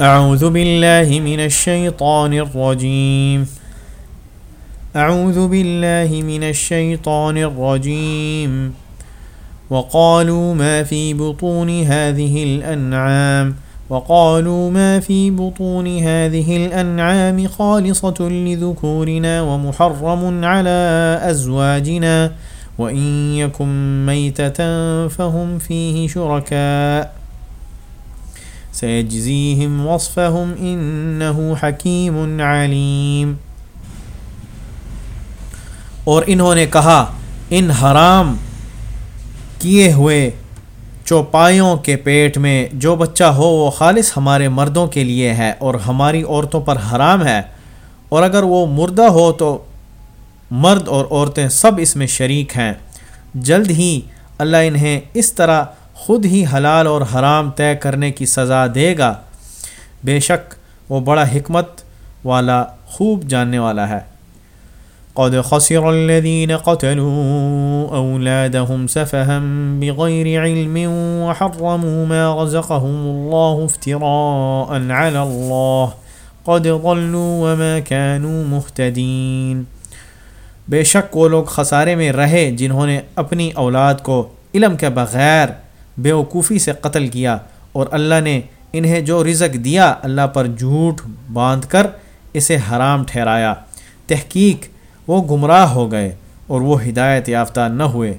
أعوذ بالله من الشيطان الرجيم. أعوذ بالله من الشيطان الرجيم. وقالوا ما في بطون هذه الأنعام؟ وقالوا ما في بطون هذه الأنعام خالصة لذكورنا ومحرم على أزواجنا، وإن يكن ميتة فهم فيه شركاء. سيجزيهم وصفهم إنه حكيم عليم۔ اور انہوں نے کہا، ان حرام کیے ہوئے چوپایوں کے پیٹ میں جو بچہ ہو وہ خالص ہمارے مردوں کے لیے ہے اور ہماری عورتوں پر حرام ہے۔ اور اگر وہ مردہ ہو تو مرد اور عورتیں سب اس میں شریک ہیں۔ جلد ہی اللہ انہیں اس طرح خود ہی حلال اور حرام طے کرنے کی سزا دے گا۔ بے شک وہ بڑا حکمت والا خوب جاننے والا ہے۔ قد خسر الذين قتلوا أولادهم سفها بغير علم وحرموا ما رزقهم الله افتراء على الله قد ضلوا وما كانوا مهتدين۔ بے شک وہ لوگ خسارے میں رہے جنہوں نے اپنی اولاد کو علم کے بغیر بیوقوفی سے قتل کیا اور اللہ نے انہیں جو رزق دیا اللہ پر جھوٹ باندھ کر اسے حرام ٹھہرایا۔ تحقیق، وہ گمراہ ہو گئے اور وہ ہدایت یافتہ نہ ہوئے۔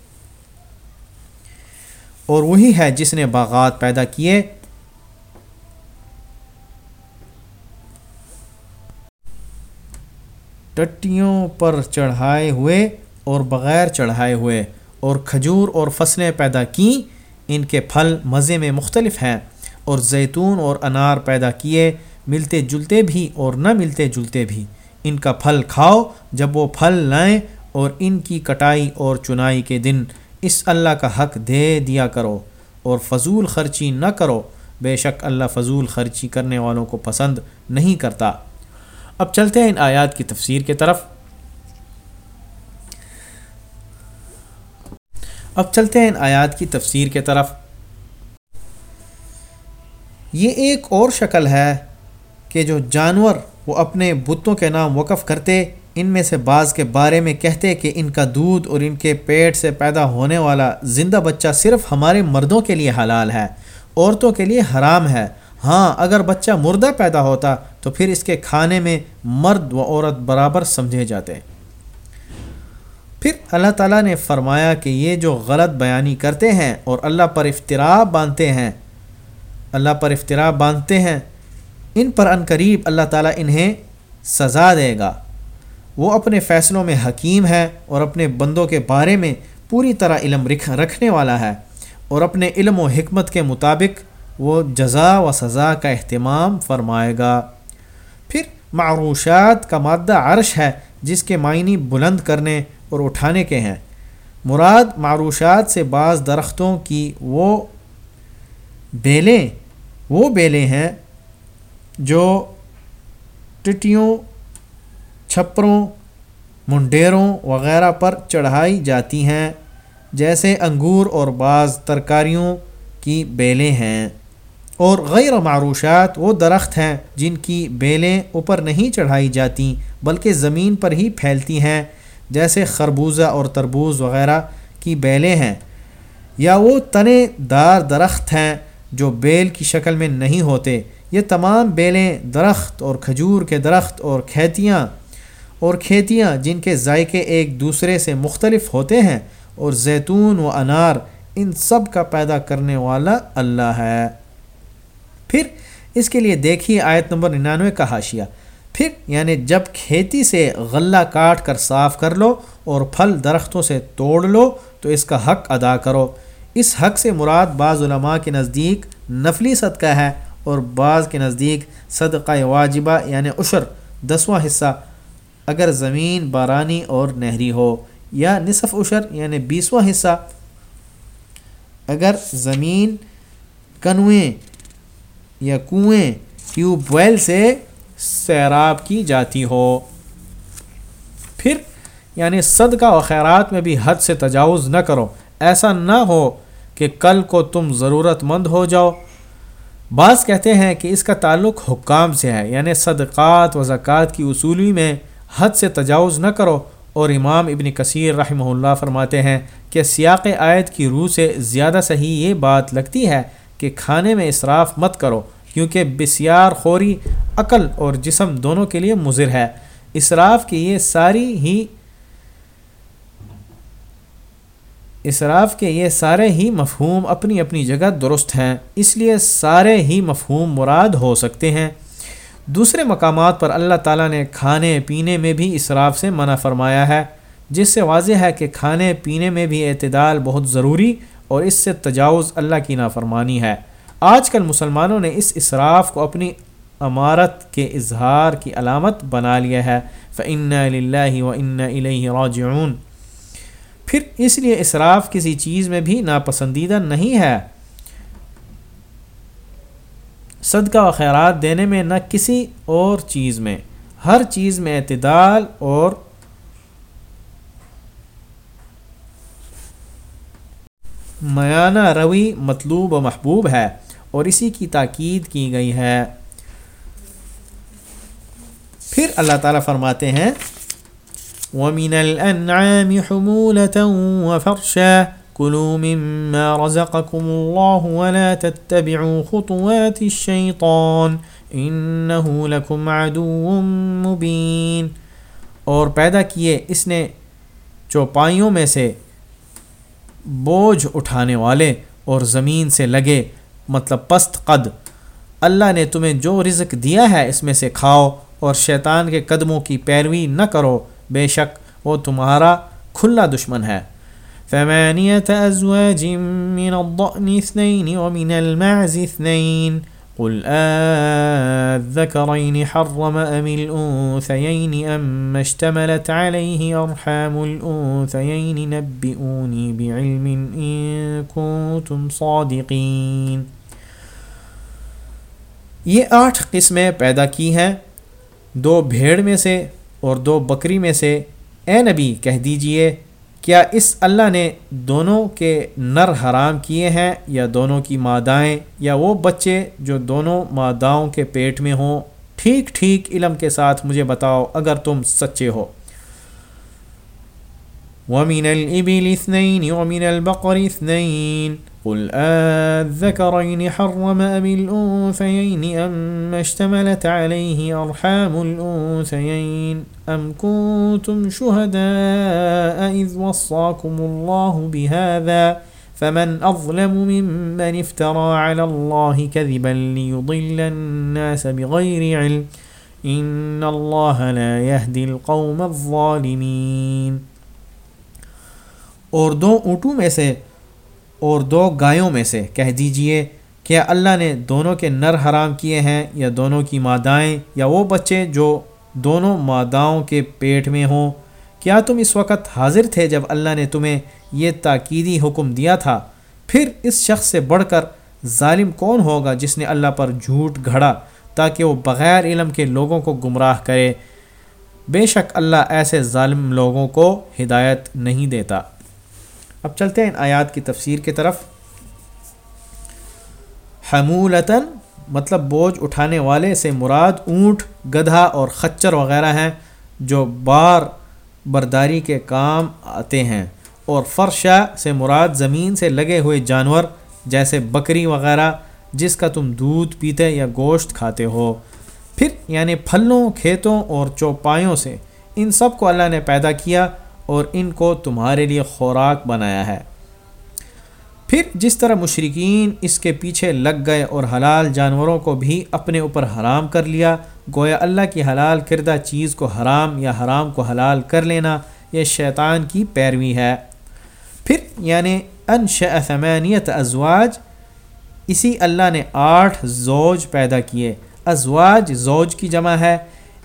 اور وہی ہے جس نے باغات پیدا کیے۔ ٹٹیوں پر چڑھائے ہوئے اور بغیر چڑھائے ہوئے اور کھجور اور فصلیں پیدا کیں۔ ان کے پھل مزے میں مختلف ہیں اور زیتون اور انار پیدا کیے، ملتے جلتے بھی اور نہ ملتے جلتے بھی۔ ان کا پھل کھاؤ، جب وہ پھل لائیں اور ان کی کٹائی اور چنائی کے دن اس اللہ کا حق دے دیا کرو اور فضول خرچی نہ کرو۔ بے شک اللہ فضول خرچی کرنے والوں کو پسند نہیں کرتا۔ اب چلتے ہیں ان آیات کی تفسیر کے طرف۔ اب چلتے ہیں ان آیات کی تفسیر کے طرف۔ یہ ایک اور شکل ہے کہ جو جانور وہ اپنے بتوں کے نام وقف کرتے ان میں سے بعض کے بارے میں کہتے کہ ان کا دودھ اور ان کے پیٹ سے پیدا ہونے والا زندہ بچہ صرف ہمارے مردوں کے لیے حلال ہے، عورتوں کے لیے حرام ہے۔ ہاں اگر بچہ مردہ پیدا ہوتا تو پھر اس کے کھانے میں مرد و عورت برابر سمجھے جاتے۔ پھر اللہ تعالیٰ نے فرمایا کہ یہ جو غلط بیانی کرتے ہیں اور اللہ پر افطرا باندھتے ہیں، اللہ پر افطرا باندھتے ہیں، ان پر ان قریب اللہ تعالیٰ انہیں سزا دے گا۔ وہ اپنے فیصلوں میں حکیم ہے اور اپنے بندوں کے بارے میں پوری طرح علم رکھ رکھنے والا ہے اور اپنے علم و حکمت کے مطابق وہ جزا و سزا کا اہتمام فرمائے گا۔ پھر معروشات کا مادہ عرش ہے جس کے معنی بلند کرنے اور اٹھانے کے ہیں۔ مراد معروشات سے بعض درختوں کی وہ بیلیں وہ بیلیں ہیں جو ٹٹیوں چھپروں، منڈیروں وغیرہ پر چڑھائی جاتی ہیں، جیسے انگور اور بعض ترکاریوں کی بیلیں ہیں۔ اور غیر معروشات وہ درخت ہیں جن کی بیلیں اوپر نہیں چڑھائی جاتی، بلکہ زمین پر ہی پھیلتی ہیں، جیسے خربوزہ اور تربوز وغیرہ کی بیلیں ہیں۔ یا وہ تنے دار درخت ہیں جو بیل کی شکل میں نہیں ہوتے۔ یہ تمام بیلیں درخت اور کھجور کے درخت اور کھیتیاں اور کھیتیاں جن کے ذائقے ایک دوسرے سے مختلف ہوتے ہیں اور زیتون و انار ان سب کا پیدا کرنے والا اللہ ہے۔ پھر اس کے لیے دیکھیے آیت نمبر ننانوے کا حاشیہ۔ پھر یعنی جب کھیتی سے غلہ کاٹ کر صاف کر لو اور پھل درختوں سے توڑ لو تو اس کا حق ادا کرو۔ اس حق سے مراد بعض علماء کے نزدیک نفلی صدقہ ہے اور بعض کے نزدیک صدقہ واجبہ یعنی عشر، دسواں حصہ۔ اگر زمین، بارانی اور نہری ہو، یا نصف عشر یعنی بیسواں حصہ۔ اگر زمین کنویں یا کنویں ٹیوب ویل سے سیراب کی جاتی ہو۔ پھر یعنی صدقہ و خیرات میں بھی حد سے تجاوز نہ کرو۔ ایسا نہ ہو کہ کل کو تم ضرورت مند ہو جاؤ۔ بعض کہتے ہیں کہ اس کا تعلق حکام سے ہے یعنی صدقات و زکوٰۃ کی اصولی میں حد سے تجاوز نہ کرو اور امام ابن کثیر رحمہ اللہ فرماتے ہیں کہ سیاق آیت کی روح سے زیادہ صحیح یہ بات لگتی ہے کہ کھانے میں اصراف مت کرو کیونکہ بسیار خوری، عقل اور جسم دونوں کے لیے مضر ہے۔ اصراف کی یہ ساری ہی اصراف کے یہ سارے ہی مفہوم اپنی اپنی جگہ درست ہیں، اس لیے سارے ہی مفہوم مراد ہو سکتے ہیں۔ دوسرے مقامات پر اللہ تعالیٰ نے کھانے پینے میں بھی اصراف سے منع فرمایا ہے، جس سے واضح ہے کہ کھانے پینے میں بھی اعتدال بہت ضروری اور اس سے تجاوز اللہ کی نافرمانی ہے۔ آج کل مسلمانوں نے اس اصراف کو اپنی امارت کے اظہار کی علامت بنا لیا ہے۔ فعن اللہ و ان راجعون۔ پھر اس لیے اصراف کسی چیز میں بھی ناپسندیدہ نہیں ہے۔ صدقہ و خیرات دینے میں نہ کسی اور چیز میں، ہر چیز میں اعتدال اور میانہ روی مطلوب و محبوب ہے اور اسی کی تاکید کی گئی ہے۔ پھر اللہ تعالیٰ فرماتے ہیں، وَمِنَ الْأَنْعَامِ حُمُولَةً وَفَرْشًا كُلُوا مِمَّا رَزَقَكُمُ اللَّهُ وَلَا تَتَّبِعُوا خُطُوَاتِ الشَّيْطَانِ إِنَّهُ لَكُمْ عَدُوٌ مُبِينٌ۔ اور پیدا کیے اس نے چوپائیوں میں سے بوجھ اٹھانے والے اور زمین سے لگے مطلب پست قد۔ اللہ نے تمہیں جو رزق دیا ہے اس میں سے کھاؤ اور شیطان کے قدموں کی پیروی نہ کرو۔ بے شک وہ تمہارا کھلا دشمن ہے۔ ثمانية أزواج من الضأن اثنين ومن المعز اثنين. قل آذكرين حرم أم الأنثيين أم اشتملت عليه أرحام الأنثيين؟ نبئوني بعلم إن كنتم صادقين. یہ آٹھ قسمیں پیدا کی ہیں. دو بھیڑ میں سے اور دو بکری میں سے. اے نبی، کہہ دیجیے کیا اس اللہ نے دونوں کے نر حرام کیے ہیں یا دونوں کی مادائیں یا وہ بچے جو دونوں ماداؤں کے پیٹ میں ہوں؟ ٹھیک ٹھیک، علم کے ساتھ مجھے بتاؤ اگر تم سچے ہو۔ وَمِنَ الْإِبِلِ اثْنَيْنِ وَمِنَ الْبَقَرِ اثْنَيْنِ قل آذكرين حرم أم الأنثيين أم اشتملت عليه أرحام الأنثيين أم كنتم شهداء إذ وصاكم الله بهذا فمن أظلم ممن افترى على الله كذبا ليضل الناس بغير علم إن الله لا يهدي القوم الظالمين۔ اور دو اونٹوں میں سے اور دو گایوں میں سے کہہ دیجیے کیا اللہ نے دونوں کے نر حرام کیے ہیں یا دونوں کی مادائیں یا وہ بچے جو دونوں ماداؤں کے پیٹ میں ہوں۔ کیا تم اس وقت حاضر تھے جب اللہ نے تمہیں یہ تاکیدی حکم دیا تھا؟ پھر اس شخص سے بڑھ کر ظالم کون ہوگا جس نے اللہ پر جھوٹ گھڑا تاکہ وہ بغیر علم کے لوگوں کو گمراہ کرے؟ بے شک اللہ ایسے ظالم لوگوں کو ہدایت نہیں دیتا۔ اب چلتے ہیں ان آیات کی تفسیر کی طرف۔ حمولتاً مطلب بوجھ اٹھانے والے سے مراد اونٹ، گدھا اور خچر وغیرہ ہیں جو بار برداری کے کام آتے ہیں۔ اور فرشا سے مراد زمین سے لگے ہوئے جانور جیسے بکری وغیرہ، جس کا تم دودھ پیتے یا گوشت کھاتے ہو۔ پھر یعنی پھلوں، کھیتوں اور چوپایوں سے ان سب کو اللہ نے پیدا کیا۔ اور ان کو تمہارے لیے خوراک بنایا ہے۔ پھر جس طرح مشرقین اس کے پیچھے لگ گئے اور حلال جانوروں کو بھی اپنے اوپر حرام کر لیا، گویا اللہ کی حلال کردہ چیز کو حرام یا حرام کو حلال کر لینا یہ شیطان کی پیروی ہے۔ پھر یعنی انش ثمانیت ازواج، اسی اللہ نے آٹھ زوج پیدا کیے۔ ازواج زوج کی جمع ہے۔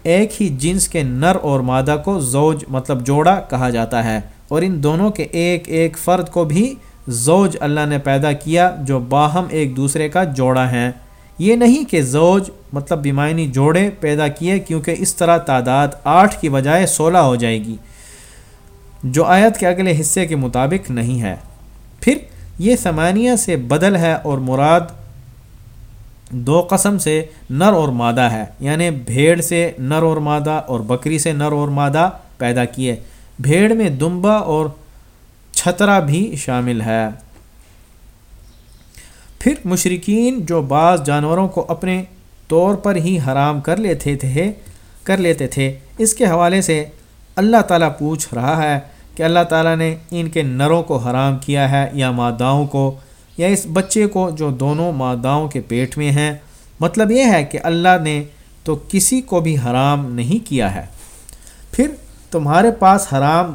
ایک ہی جنس کے نر اور مادہ کو زوج مطلب جوڑا کہا جاتا ہے اور ان دونوں کے ایک ایک فرد کو بھی زوج اللہ نے پیدا کیا جو باہم ایک دوسرے کا جوڑا ہیں یہ نہیں کہ زوج مطلب بیمائنی جوڑے پیدا کیے کیونکہ اس طرح تعداد آٹھ کی بجائے سولہ ہو جائے گی، جو آیت کے اگلے حصے کے مطابق نہیں ہے۔ پھر یہ سمانیہ سے بدل ہے اور مراد دو قسم سے نر اور مادہ ہے یعنی بھیڑ سے نر اور مادہ اور بکری سے نر اور مادہ پیدا کیے۔ بھیڑ میں دمبا اور چھترا بھی شامل ہے۔ پھر مشرقین جو بعض جانوروں کو اپنے طور پر ہی حرام کر لیتے تھے، کر لیتے تھے، اس کے حوالے سے اللہ تعالیٰ پوچھ رہا ہے کہ اللہ تعالیٰ نے ان کے نروں کو حرام کیا ہے یا ماداؤں کو یا اس بچے کو جو دونوں ماداؤں کے پیٹ میں ہیں مطلب یہ ہے کہ اللہ نے تو کسی کو بھی حرام نہیں کیا ہے۔ پھر تمہارے پاس حرام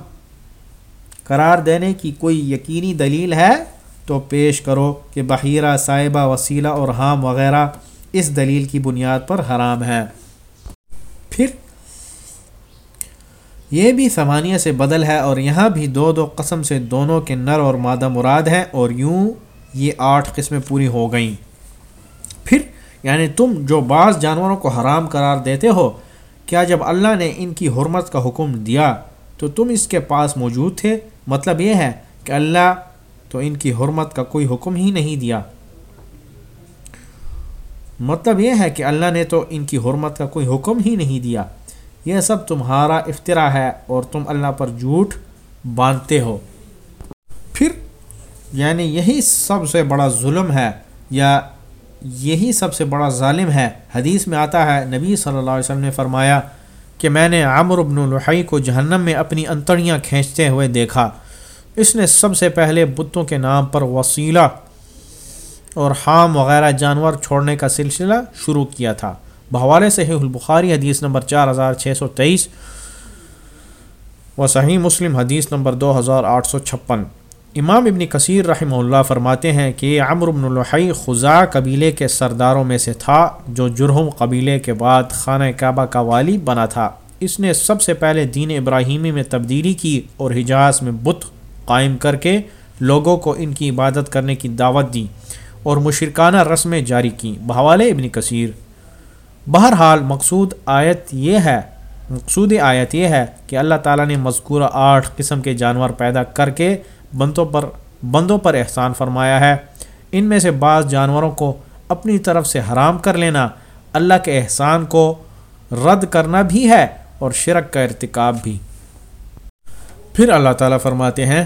قرار دینے کی کوئی یقینی دلیل ہے؟ تو پیش کرو کہ بحیرہ، صاحبہ، وسیلہ اور حام وغیرہ اس دلیل کی بنیاد پر حرام ہے۔ پھر یہ بھی سمانیہ سے بدل ہے اور یہاں بھی دو دو قسم سے دونوں کے نر اور مادہ مراد ہیں اور یوں یہ آٹھ قسمیں پوری ہو گئیں۔ پھر یعنی تم جو بعض جانوروں کو حرام قرار دیتے ہو، کیا جب اللہ نے ان کی حرمت کا حکم دیا تو تم اس کے پاس موجود تھے؟ مطلب یہ ہے کہ اللہ تو ان کی حرمت کا کوئی حکم ہی نہیں دیا۔ مطلب یہ ہے کہ اللہ نے تو ان کی حرمت کا کوئی حکم ہی نہیں دیا۔ یہ سب تمہارا افطرا ہے اور تم اللہ پر جھوٹ باندھتے ہو۔ یعنی یہی سب سے بڑا ظلم ہے یا یہی سب سے بڑا ظالم ہے۔ حدیث میں آتا ہے، نبی صلی اللہ علیہ وسلم نے فرمایا کہ میں نے عامر بن الحی کو جہنم میں اپنی انتڑیاں کھینچتے ہوئے دیکھا۔ اس نے سب سے پہلے بتوں کے نام پر وسیلہ اور حام وغیرہ جانور چھوڑنے کا سلسلہ شروع کیا تھا۔ بحوالے سے البخاری حدیث نمبر چار ہزار چھ سو تیئیس و صحیح مسلم حدیث نمبر دو ہزار آٹھ سو چھپن۔ امام ابن کثیر رحمہ اللہ فرماتے ہیں کہ عمر بن الحی خزا قبیلے کے سرداروں میں سے تھا جو جرہم قبیلے کے بعد خانہ کعبہ کا والی بنا تھا۔ اس نے سب سے پہلے دین ابراہیمی میں تبدیلی کی اور حجاز میں بت قائم کر کے لوگوں کو ان کی عبادت کرنے کی دعوت دی اور مشرکانہ رسمیں جاری کیں۔ بحوالے ابن کثیر بہرحال مقصود آیت یہ ہے، مقصود آیت یہ ہے کہ اللہ تعالیٰ نے مذکورہ آٹھ قسم کے جانور پیدا کر کے بندوں پر بندوں پر احسان فرمایا ہے۔ ان میں سے بعض جانوروں کو اپنی طرف سے حرام کر لینا اللہ کے احسان کو رد کرنا بھی ہے اور شرک کا ارتکاب بھی۔ پھر اللہ تعالیٰ فرماتے ہیں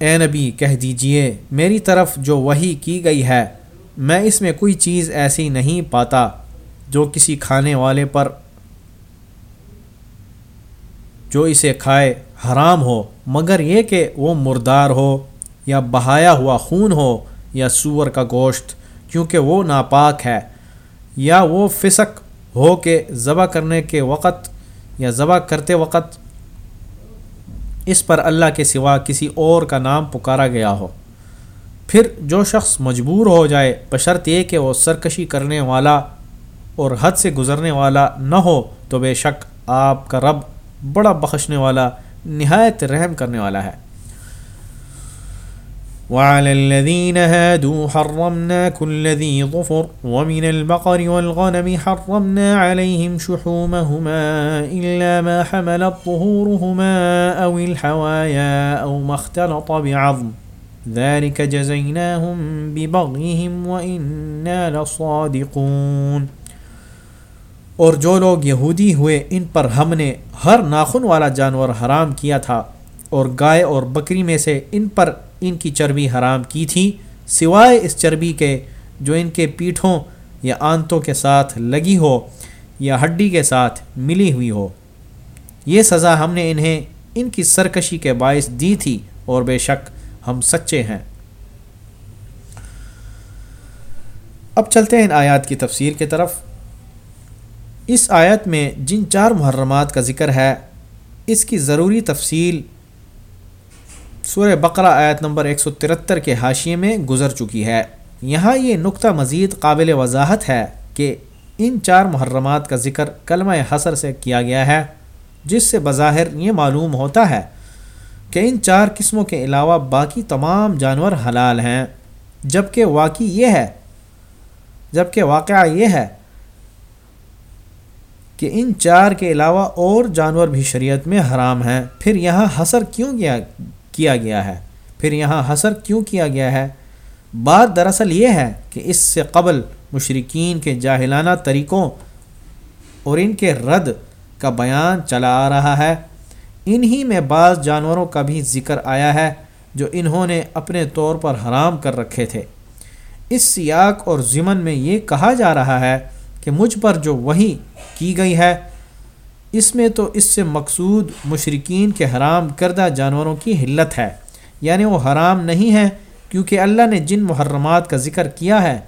اے نبی، کہہ دیجیے، میری طرف جو وہی کی گئی ہے، میں اس میں کوئی چیز ایسی نہیں پاتا جو کسی کھانے والے پر، جو اسے کھائے حرام ہو، مگر یہ کہ وہ مردار ہو یا بہایا ہوا خون ہو یا سور کا گوشت، کیونکہ وہ ناپاک ہے، یا وہ فسق ہو کہ ذبح کرنے کے وقت یا ذبح کرتے وقت اس پر اللہ کے سوا کسی اور کا نام پکارا گیا ہو۔ پھر جو شخص مجبور ہو جائے، بشرط یہ کہ وہ سرکشی کرنے والا اور حد سے گزرنے والا نہ ہو، تو بے شک آپ کا رب بڑا بخشنے والا، نہایت رحم کرنے والا ہے۔ وعلى الذين هادوا حرمنا كل ذي ظفر ومن البقر والغنم حرمنا عليهم شحومهما إلا ما حملت ظهورهما أو الحوايا أو ما اختلط بعظم. ذلك جزيناهم ببغيهم وإنا لصادقون. اور جو لوگ یہودی ہوئے، ان پر ہم نے ہر ناخن والا جانور حرام کیا تھا اور گائے اور بکری میں سے ان پر ان کی چربی حرام کی تھی، سوائے اس چربی کے جو ان کے پیٹھوں یا آنتوں کے ساتھ لگی ہو یا ہڈی کے ساتھ ملی ہوئی ہو۔ یہ سزا ہم نے انہیں ان کی سرکشی کے باعث دی تھی اور بے شک ہم سچے ہیں۔ اب چلتے ہیں ان آیات کی تفسیر کی طرف۔ اس آیت میں جن چار محرمات کا ذکر ہے، اس کی ضروری تفصیل سورہ بقرہ آیت نمبر 173 کے حاشیے میں گزر چکی ہے۔ یہاں یہ نقطہ مزید قابل وضاحت ہے کہ ان چار محرمات کا ذکر کلمہ حسر سے کیا گیا ہے، جس سے بظاہر یہ معلوم ہوتا ہے کہ ان چار قسموں کے علاوہ باقی تمام جانور حلال ہیں۔ جبکہ واقعی یہ ہے جبکہ واقعہ یہ ہے کہ ان چار کے علاوہ اور جانور بھی شریعت میں حرام ہیں۔ پھر یہاں حسر کیوں کیا کیا گیا ہے۔ پھر یہاں حسر کیوں کیا گیا ہے؟ بات دراصل یہ ہے کہ اس سے قبل مشرقین کے جاہلانہ طریقوں اور ان کے رد کا بیان چلا آ رہا ہے۔ انہی میں بعض جانوروں کا بھی ذکر آیا ہے جو انہوں نے اپنے طور پر حرام کر رکھے تھے۔ اس سیاق اور ضمن میں یہ کہا جا رہا ہے کہ مجھ پر جو وہی کی گئی ہے اس میں تو اس سے مقصود مشرقین کے حرام کردہ جانوروں کی حلت ہے۔ یعنی وہ حرام نہیں ہے کیونکہ اللہ نے جن محرمات کا ذکر کیا ہے،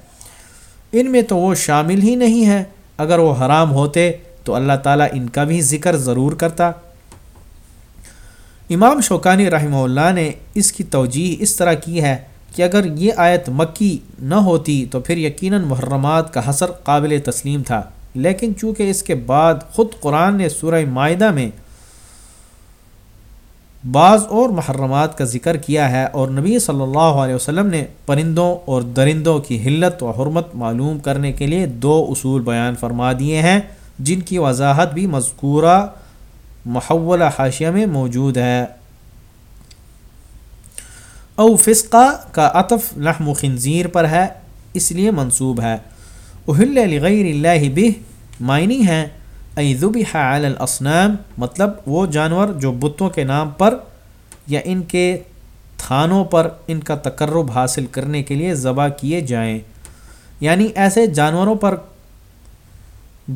ان میں تو وہ شامل ہی نہیں ہے اگر وہ حرام ہوتے تو اللہ تعالیٰ ان کا بھی ذکر ضرور کرتا۔ امام شوکانی رحمہ اللہ نے اس کی توجہ اس طرح کی ہے کہ اگر یہ آیت مکی نہ ہوتی تو پھر یقیناً محرمات کا حسر قابل تسلیم تھا۔ لیکن چونکہ اس کے بعد خود قرآن نے سورہ معاہدہ میں بعض اور محرمات کا ذکر کیا ہے اور نبی صلی اللہ علیہ وسلم نے پرندوں اور درندوں کی حلت و حرمت معلوم کرنے کے لیے دو اصول بیان فرما دیے ہیں، جن کی وضاحت بھی مذکورہ محول حاشیہ میں موجود ہے۔ او فسقہ کا عطف لحم خنزیر پر ہے، اس لیے منصوب ہے۔ اہل لغیر اللہ بہ معنی ہیں ایذبح علی الاسنام مطلب وہ جانور جو بتوں کے نام پر یا ان کے تھانوں پر ان کا تقرب حاصل کرنے کے لیے ذبح کیے جائیں۔ یعنی ایسے جانوروں پر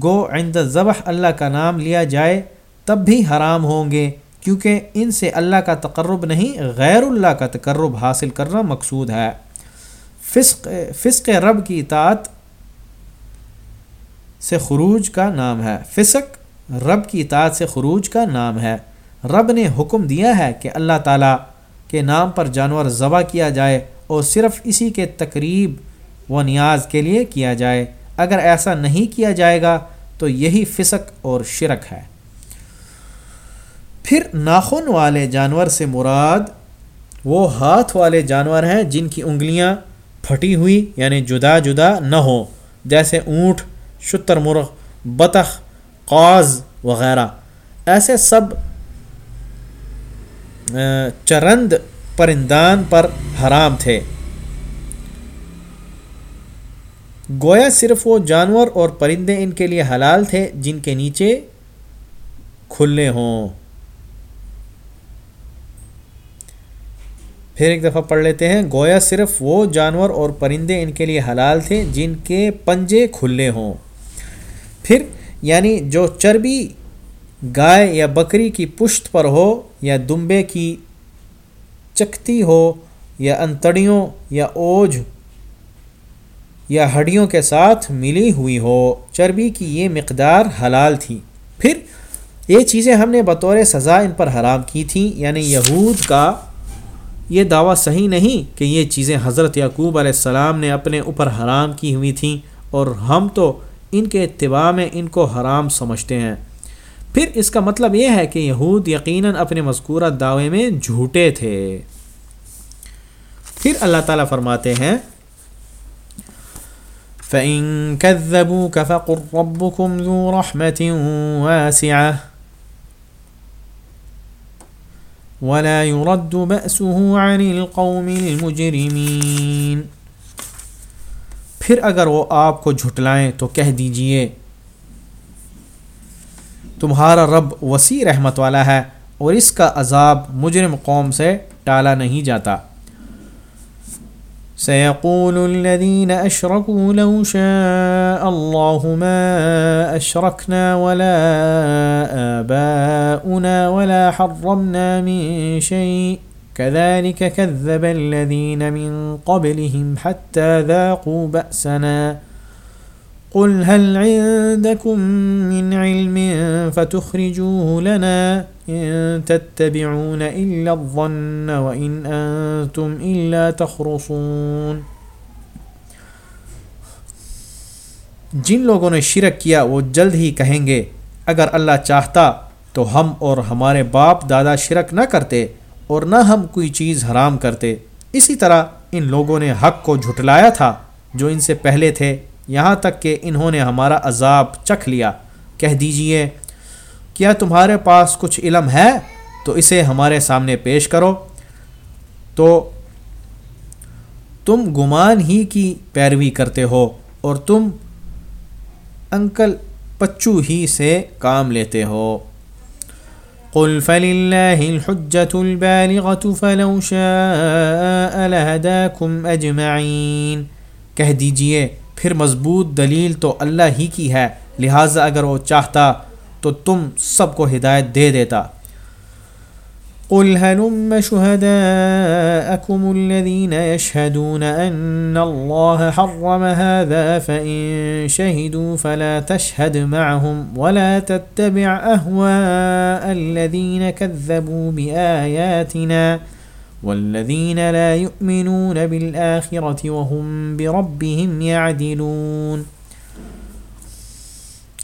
گو عند ذبح اللہ کا نام لیا جائے، تب بھی حرام ہوں گے، کیونکہ ان سے اللہ کا تقرب نہیں، غیر اللہ کا تقرب حاصل کرنا مقصود ہے۔ فسق فسق رب کی اطاعت سے خروج کا نام ہے۔ فسق رب کی اطاعت سے خروج کا نام ہے۔ رب نے حکم دیا ہے کہ اللہ تعالیٰ کے نام پر جانور ذبح کیا جائے اور صرف اسی کے تقریب و نیاز کے لیے کیا جائے۔ اگر ایسا نہیں کیا جائے گا تو یہی فسق اور شرک ہے۔ پھر ناخن والے جانور سے مراد وہ ہاتھ والے جانور ہیں جن کی انگلیاں پھٹی ہوئی یعنی جدا جدا نہ ہوں۔ جیسے اونٹ شتر مرغ، بطخ قوز وغیرہ۔ ایسے سب چرند پرندان پر حرام تھے۔ گویا صرف وہ جانور اور پرندے ان کے لیے حلال تھے جن کے نیچے کھلے ہوں۔ پھر ایک دفعہ پڑھ لیتے ہیں، گویا صرف وہ جانور اور پرندے ان کے لیے حلال تھے جن کے پنجے کھلے ہوں۔ پھر یعنی جو چربی گائے یا بکری کی پشت پر ہو یا دمبے کی چکتی ہو یا انتڑیوں یا اوجھ یا ہڈیوں کے ساتھ ملی ہوئی ہو، چربی کی یہ مقدار حلال تھی۔ پھر یہ چیزیں ہم نے بطور سزا ان پر حرام کی تھیں۔ یعنی یہود کا یہ دعویٰ صحیح نہیں کہ یہ چیزیں حضرت یعقوب علیہ السلام نے اپنے اوپر حرام کی ہوئی تھیں۔ اور ہم تو ان کے اتباع میں ان کو حرام سمجھتے ہیں۔ پھر اس کا مطلب یہ ہے کہ یہود یقیناً اپنے مذکورہ دعوے میں جھوٹے تھے۔ پھر اللہ تعالیٰ فرماتے ہیں، فَإِن كَذَّبُوكَ فَقُلْ رَبُّكُمْ ذُو رَحْمَةٍ وَاسِعَةٍ وَلَا يُرَدُّ بَأْسُهُ عَنِ الْقَوْمِ الْمُجْرِمِينَ۔ پھر اگر وہ آپ کو جھٹلائیں تو کہہ دیجیے، تمہارا رب وسیع رحمت والا ہے اور اس کا عذاب مجرم قوم سے ٹالا نہیں جاتا۔ سيقول الذين أشركوا لو شاء الله ما أشركنا ولا آباؤنا ولا حرمنا من شيء كذلك كذب الذين من قبلهم حتى ذاقوا بأسنا. قل هل عندكم من علم فتخرجوه لنا ان تتبعون الا الظن وان انتم الا تخرصون. جن لوگوں نے شرک کیا وہ جلد ہی کہیں گے، اگر اللہ چاہتا تو ہم اور ہمارے باپ دادا شرک نہ کرتے۔ اور نہ ہم کوئی چیز حرام کرتے۔ اسی طرح ان لوگوں نے حق کو جھٹلایا تھا جو ان سے پہلے تھے، یہاں تک کہ انہوں نے ہمارا عذاب چکھ لیا۔ کہہ دیجیے، کیا تمہارے پاس کچھ علم ہے؟ تو اسے ہمارے سامنے پیش کرو۔ تو تم گمان ہی کی پیروی کرتے ہو اور تم انکل پچو ہی سے کام لیتے ہو۔ قل فلله الحجة البالغة فلو شاء لهداكم أجمعين۔ کہہ دیجیے، پھر مضبوط دلیل تو اللہ ہی کی ہے، لہٰذا اگر وہ چاہتا تو تم سب کو ہدایت دے دیتا۔ قل هلم شهداءكم الذين يشهدون أن الله حرم هذا فإن شهدوا فلا تشهد معهم ولا تتبع أهواء الذين كذبوا بآياتنا والذين لا يؤمنون بالآخرة وهم بربهم يعدلون۔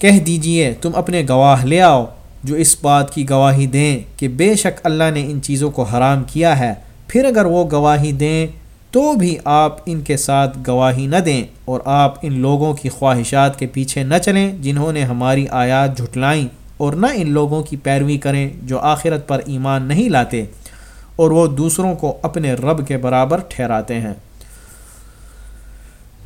کہہ دیجیے تم اپنے گواہ لے آؤ۔ جو اس بات کی گواہی دیں کہ بے شک اللہ نے ان چیزوں کو حرام کیا ہے، پھر اگر وہ گواہی دیں تو بھی آپ ان کے ساتھ گواہی نہ دیں اور آپ ان لوگوں کی خواہشات کے پیچھے نہ چلیں جنہوں نے ہماری آیات جھٹلائیں اور نہ ان لوگوں کی پیروی کریں جو آخرت پر ایمان نہیں لاتے اور وہ دوسروں کو اپنے رب کے برابر ٹھہراتے ہیں۔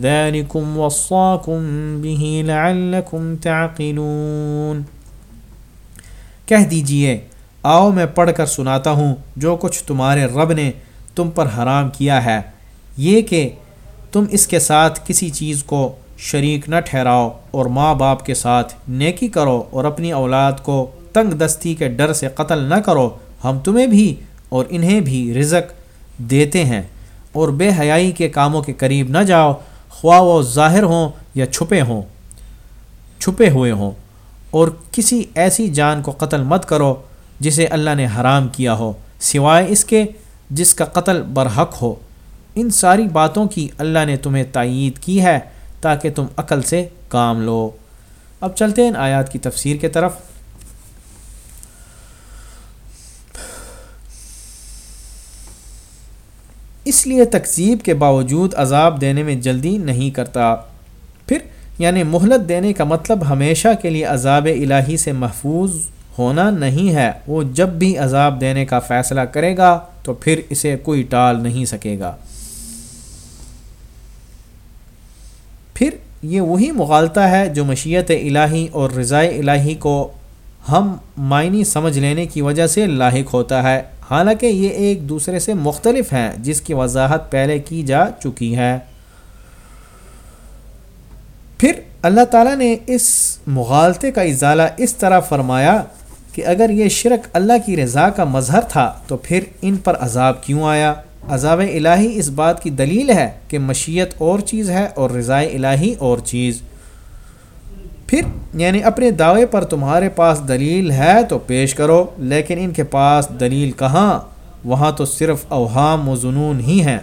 ذلكم وصاكم به لعلكم تعقلون۔ کہہ دیجیے، آؤ میں پڑھ کر سناتا ہوں جو کچھ تمہارے رب نے تم پر حرام کیا ہے۔ یہ کہ تم اس کے ساتھ کسی چیز کو شریک نہ ٹھہراؤ اور ماں باپ کے ساتھ نیکی کرو اور اپنی اولاد کو تنگ دستی کے ڈر سے قتل نہ کرو، ہم تمہیں بھی اور انہیں بھی رزق دیتے ہیں۔ اور بے حیائی کے کاموں کے قریب نہ جاؤ خواہ وہ ظاہر ہوں یا چھپے ہوں، چھپے ہوئے ہوں۔ اور کسی ایسی جان کو قتل مت کرو جسے اللہ نے حرام کیا ہو، سوائے اس کے جس کا قتل برحق ہو۔ ان ساری باتوں کی اللہ نے تمہیں تائید کی ہے تاکہ تم عقل سے کام لو۔ اب چلتے ہیں ان آیات کی تفسیر کے طرف۔ اس لیے تقزیب کے باوجود عذاب دینے میں جلدی نہیں کرتا۔ پھر یعنی مہلت دینے کا مطلب ہمیشہ کے لیے عذاب الہی سے محفوظ ہونا نہیں ہے۔ وہ جب بھی عذاب دینے کا فیصلہ کرے گا تو پھر اسے کوئی ٹال نہیں سکے گا۔ پھر، یہ وہی مغالطہ ہے جو مشیت الہی اور رضائے الہی کو ہم معنی سمجھ لینے کی وجہ سے لاحق ہوتا ہے۔ حالانکہ یہ ایک دوسرے سے مختلف ہیں، جس کی وضاحت پہلے کی جا چکی ہے۔ پھر اللہ تعالیٰ نے اس مغالطے کا ازالہ اس طرح فرمایا کہ اگر یہ شرک اللہ کی رضا کا مظہر تھا تو پھر ان پر عذاب کیوں آیا؟ عذاب الہی اس بات کی دلیل ہے کہ مشیت اور چیز ہے اور رضائے الہی اور چیز۔ پھر یعنی اپنے دعوے پر تمہارے پاس دلیل ہے تو پیش کرو لیکن ان کے پاس دلیل کہاں؟ وہاں تو صرف اوہام و جنون ہی ہیں۔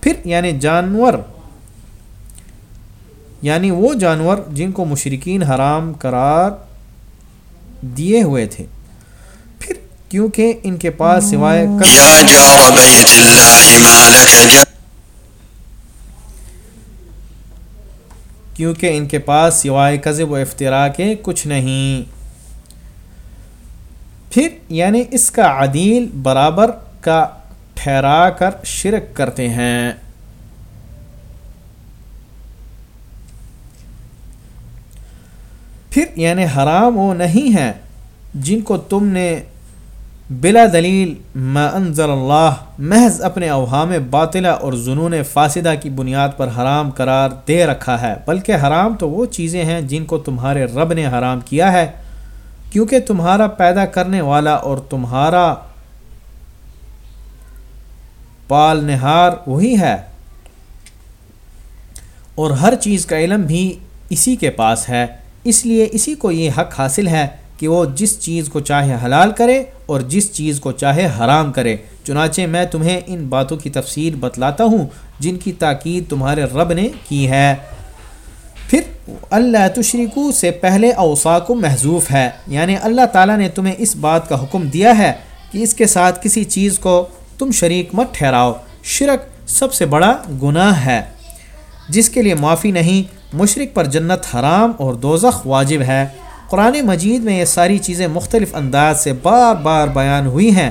پھر یعنی جانور یعنی وہ جانور جن کو مشرقین حرام قرار دیے ہوئے تھے۔ پھر کیونکہ ان کے پاس سوائے یا جار بیت اللہ ما لک جا کیونکہ ان کے پاس سوائے کذب و افطرا کے کچھ نہیں۔ پھر یعنی اس کا عدیل برابر کا ٹھہرا کر شرک کرتے ہیں۔ پھر یعنی حرام وہ نہیں ہیں جن کو تم نے بلا دلیل ما انزل اللہ، محض اپنے اوہام باطلہ اور جنون فاسدہ کی بنیاد پر حرام قرار دے رکھا ہے، بلکہ حرام تو وہ چیزیں ہیں جن کو تمہارے رب نے حرام کیا ہے، کیونکہ تمہارا پیدا کرنے والا اور تمہارا پال نہار وہی ہے۔ اور ہر چیز کا علم بھی اسی کے پاس ہے، اس لیے اسی کو یہ حق حاصل ہے کہ وہ جس چیز کو چاہے حلال کرے اور جس چیز کو چاہے حرام کرے۔ چنانچہ میں تمہیں ان باتوں کی تفصیل بتلاتا ہوں جن کی تاکید تمہارے رب نے کی ہے۔ پھر اللہ تشریکو سے پہلے اوسا کو محضوف ہے۔ یعنی اللہ تعالیٰ نے تمہیں اس بات کا حکم دیا ہے کہ اس کے ساتھ کسی چیز کو تم شریک مت ٹھہراؤ۔ شرک سب سے بڑا گناہ ہے۔ جس کے لیے معافی نہیں مشرق پر جنت حرام اور دوزخ واجب ہے۔ قرآن مجید میں یہ ساری چیزیں مختلف انداز سے بار بار بیان ہوئی ہیں۔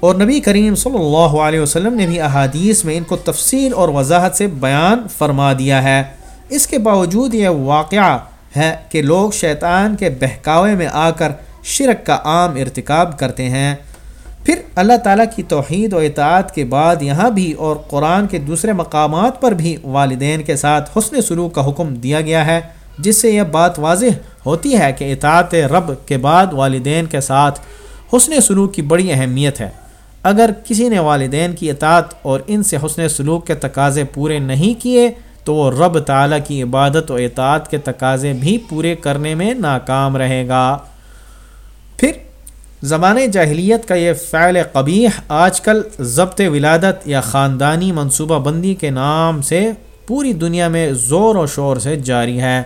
اور نبی کریم صلی اللہ علیہ وسلم نے بھی احادیث میں ان کو تفصیل اور وضاحت سے بیان فرما دیا ہے۔ اس کے باوجود یہ واقعہ ہے کہ لوگ شیطان کے بہکاوے میں آ کر شرک کا عام ارتکاب کرتے ہیں۔ پھر اللہ تعالیٰ کی توحید و اطاعت کے بعد یہاں بھی اور قرآن کے دوسرے مقامات پر بھی والدین کے ساتھ حسن سلوک کا حکم دیا گیا ہے۔ جس سے یہ بات واضح ہوتی ہے کہ اطاعت رب کے بعد والدین کے ساتھ حسن سلوک کی بڑی اہمیت ہے۔ اگر کسی نے والدین کی اطاعت اور ان سے حسن سلوک کے تقاضے پورے نہیں کیے، تو وہ رب تعالیٰ کی عبادت و اطاعت کے تقاضے بھی پورے کرنے میں ناکام رہے گا۔ پھر زمانۂ جاہلیت کا یہ فعل قبیح آج کل ضبط ولادت یا خاندانی منصوبہ بندی کے نام سے پوری دنیا میں زور و شور سے جاری ہے۔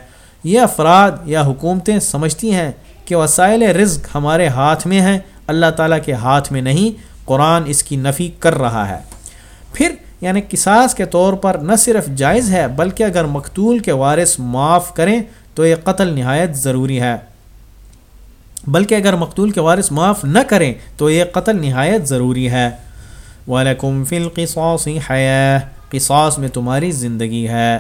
یہ افراد یا حکومتیں سمجھتی ہیں کہ وسائل رزق ہمارے ہاتھ میں ہیں، اللہ تعالیٰ کے ہاتھ میں نہیں، قرآن اس کی نفی کر رہا ہے۔ پھر یعنی قصاص کے طور پر نہ صرف جائز ہے، بلکہ اگر مقتول کے وارث معاف کریں تو یہ قتل نہایت ضروری ہے۔ بلکہ اگر مقتول کے وارث معاف نہ کریں تو یہ قتل نہایت ضروری ہے۔ وَلَكُمْ فِي الْقِصَاصِ حَيَاةِ، قصاص میں تمہاری زندگی ہے۔